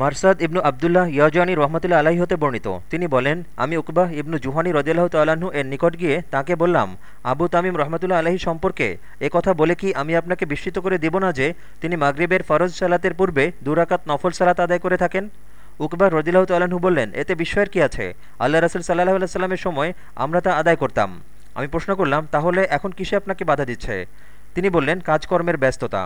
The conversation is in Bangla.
মারসাদ ইবনু আবদুল্লাহ ইয়াজানি রহমতুল্লা আলাহি হতে বর্ণিত। তিনি বলেন, আমি উকবাহ ইবনু জুহানি রদিল্লাহ তাল্লাহ্ন এর নিকট গিয়ে তাকে বললাম, আবু তামিম রহমতুল্লাহ আলাহি সম্পর্কে এ কথা বলে কি আমি আপনাকে বিস্মিত করে দেব না যে তিনি মাগরিবের ফরজ সালাতের পূর্বে দুরাকাত নফল সালাত আদায় করে থাকেন? উকবাহ রদিল্লাহ তাল্লাহ্ন বললেন এতে বিস্ময়ের কি আছে? আল্লাহ রসুল সাল্লাহ আল্লাহ সাল্লামের সময় আমরা তা আদায় করতাম। আমি প্রশ্ন করলাম, তাহলে এখন কিসে আপনাকে বাধা দিচ্ছে? তিনি বললেন, কাজকর্মের ব্যস্ততা।